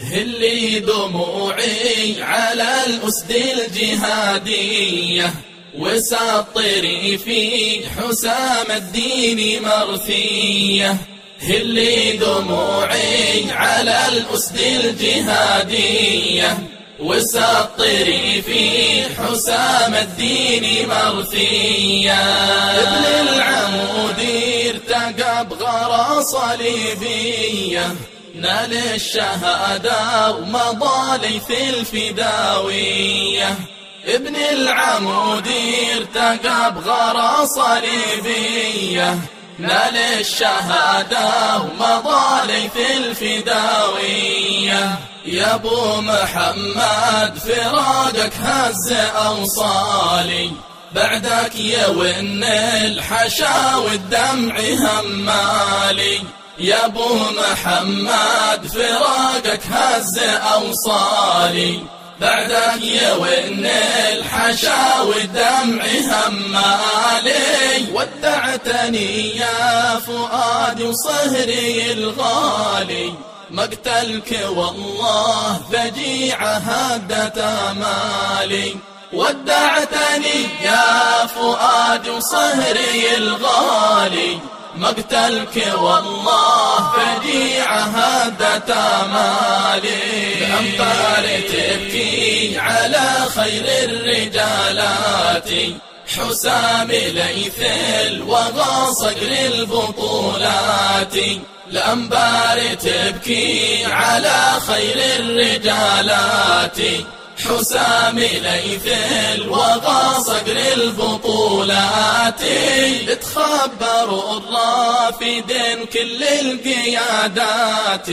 هلي دموعي على الأسد الجهادية وسطري في حسام الدين مرثية. هلي دموعي على الأسد الجهادية وسطري في حسام الدين مرثية. ابن العمود ارتقى بغرى صليبية نال الشهادة ومضى ليث الفداوية. ابن العمود ارتقى بغرى صليبية. نال الشهادة ومضى ليث الفداوية. يا أبو محمد فراقك هز أوصالي. بعدك يا ون الحشا والدمع همالي. يا أبو محمد فراقك هز أوصالي. بعدك يا ون الحشا والدمع همالي. ودعتني يا فؤادي وصهري الغالي. مقتلك والله فجيعة هدت امالي ودعتني يا فؤادي وصهري الغالي مقتلك والله فجيعة هدت امالي بأمطار تبكي على خير الرجالات. حسام ليث الوغى صقر البطولات. الأنبار تبكي على خير الرجالات. حسام ليث الوغى صقر البطولات. تخبروا الرافدين كل القيادات.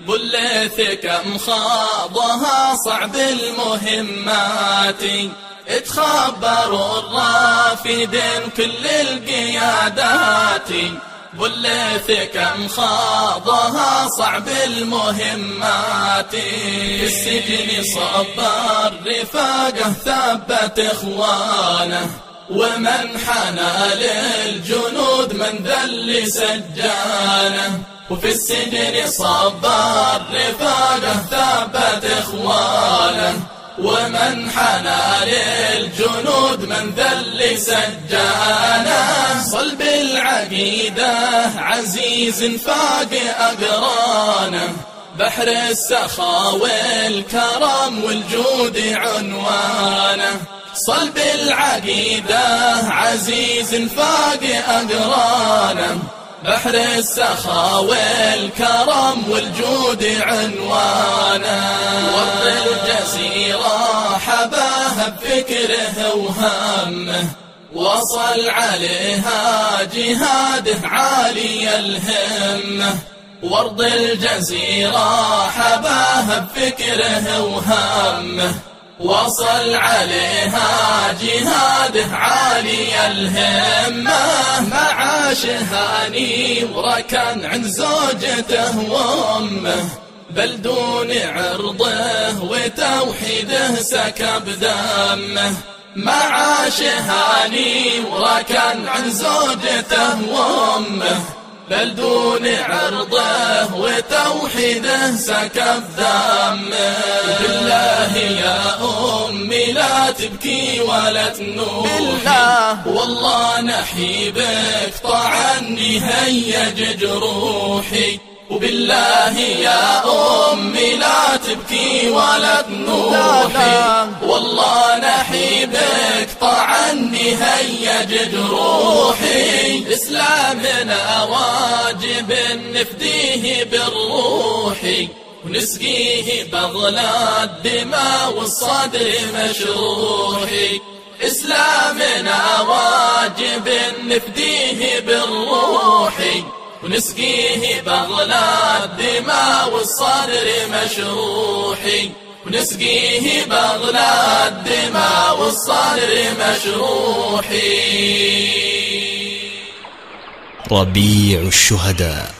بلث كم خاضها صعب المهمات. تخبروا الرافدين كل القيادات. بلث كم خاضها صعب المهمات. في السجن صبر رفاقه ثبت إخوانه. ومن حنى للجنود من ذل سجانه. وفي السجن صبر رفاقه ثبت إخوانه. ومن حنى للجنود من ذل سجانه صلب العقيدة عزيز فاق أقرانه بحر السخاء والكرم والجود عنوانه صلب العقيدة عزيز فاق أقرانه بحر السخاء والكرم والجود عنوانه وارض الجزيرة حباها بفكره وهمه وصل عليها جهاده عالي الهمة. وارض الجزيرة حباها بفكره وهمه وصل عليها جهاده عالي الهمة مع شهاني وركن عند زوجته وأمه. بل دون عرضه وتوحيده سكب دمه. مع شهاني وركن عن زوجته وأمه. بل دون عرضه وتوحيده سكب دمه بالله يا أمي لا تبكي ولا تنوحي والله نحيبك طعني هيج جروحي. وبالله يا أمي لا تبكي ولا تنوحي والله نحيبك طعني هيج جروحي. إسلامنا واجب نفديه بالروح ونسقيه بغلى الدماء والصدر مشروحي إسلامنا واجب نفديه بالروح ونسقيه بغلى الدماء والصدر مشروحي ونسقيه بغلى الدماء والصدر مشروحي ربيع الشهداء.